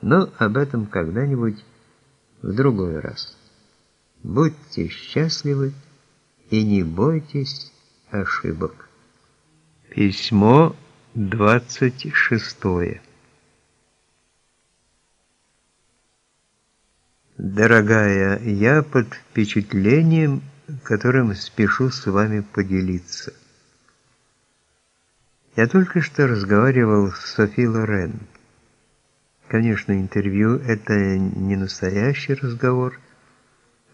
Но об этом когда-нибудь в другой раз. Будьте счастливы и не бойтесь ошибок. Письмо 26. Дорогая, я под впечатлением, которым спешу с вами поделиться. Я только что разговаривал с Софи Лорен. Конечно, интервью – это не настоящий разговор.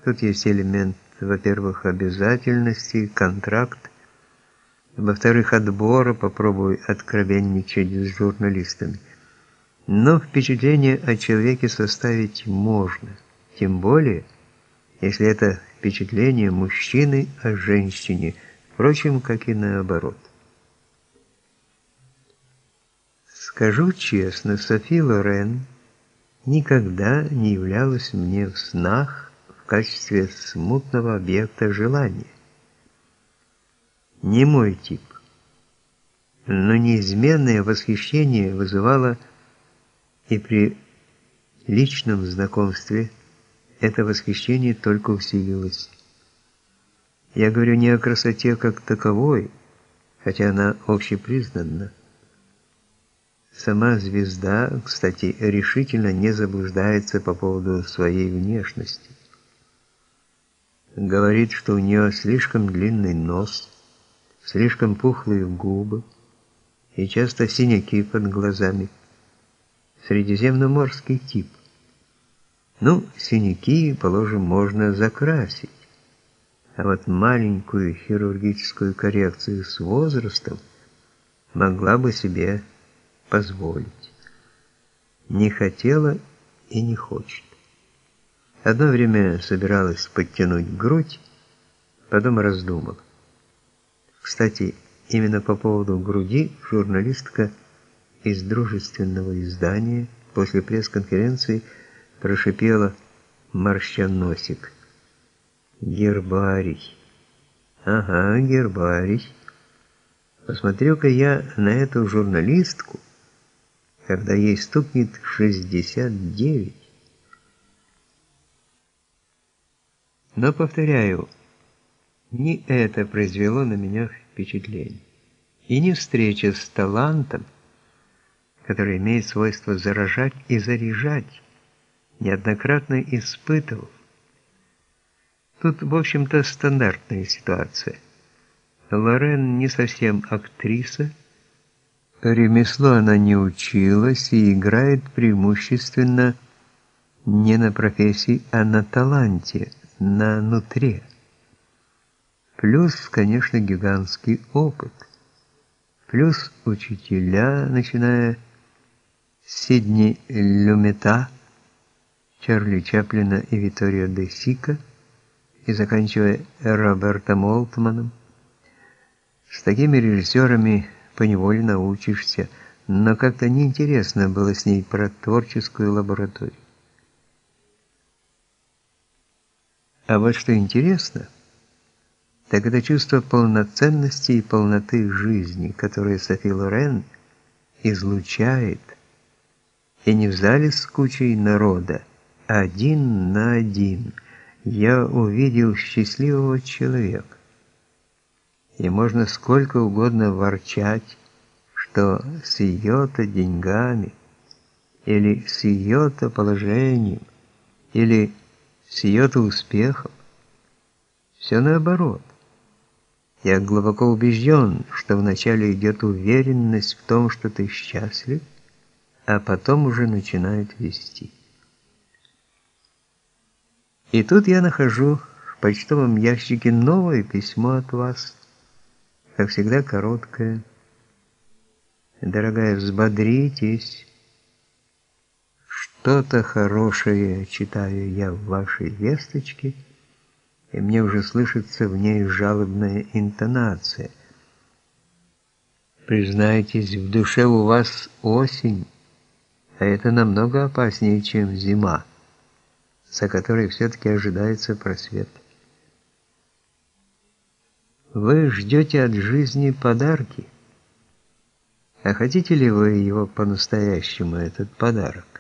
Тут есть элемент, во-первых, обязательности, контракт, во-вторых, отбора, попробуй откровенничать с журналистами. Но впечатление о человеке составить можно, тем более, если это впечатление мужчины о женщине, впрочем, как и наоборот. Скажу честно, Софи Лорен никогда не являлась мне в снах в качестве смутного объекта желания. Не мой тип. Но неизменное восхищение вызывало и при личном знакомстве это восхищение только усилилось. Я говорю не о красоте как таковой, хотя она общепризнанна. Сама звезда, кстати, решительно не заблуждается по поводу своей внешности. Говорит, что у нее слишком длинный нос, слишком пухлые губы и часто синяки под глазами. Средиземноморский тип. Ну, синяки, положим, можно закрасить. А вот маленькую хирургическую коррекцию с возрастом могла бы себе позволить. Не хотела и не хочет. Одно время собиралась подтянуть грудь, потом раздумала. Кстати, именно по поводу груди журналистка из дружественного издания после пресс-конференции прошипела морщаносик. Гербарий. Ага, гербарий. Посмотрю-ка я на эту журналистку, когда ей стукнет 69. Но, повторяю, не это произвело на меня впечатление. И не встреча с талантом, который имеет свойство заражать и заряжать, неоднократно испытывал. Тут, в общем-то, стандартная ситуация. Лорен не совсем актриса, Ремесло она не училась и играет преимущественно не на профессии, а на таланте, на нутре. Плюс, конечно, гигантский опыт. Плюс учителя, начиная с Сидни Люмета, Чарли Чаплина и Виторио де Сика и заканчивая Робертом Олтманом. С такими режиссерами поневоле научишься, но как-то неинтересно было с ней про творческую лабораторию. А вот что интересно, так это чувство полноценности и полноты жизни, которое Софи Лорен излучает, и не в зале с кучей народа, а один на один. Я увидел счастливого человека и можно сколько угодно ворчать, что с ее-то деньгами, или с ее-то положением, или с ее-то успехом. Все наоборот. Я глубоко убежден, что вначале идет уверенность в том, что ты счастлив, а потом уже начинает вести. И тут я нахожу в почтовом ящике новое письмо от вас, как всегда, короткая. Дорогая, взбодритесь. Что-то хорошее читаю я в вашей весточке, и мне уже слышится в ней жалобная интонация. Признайтесь, в душе у вас осень, а это намного опаснее, чем зима, за которой все-таки ожидается просвет. Вы ждете от жизни подарки. А хотите ли вы его по-настоящему, этот подарок?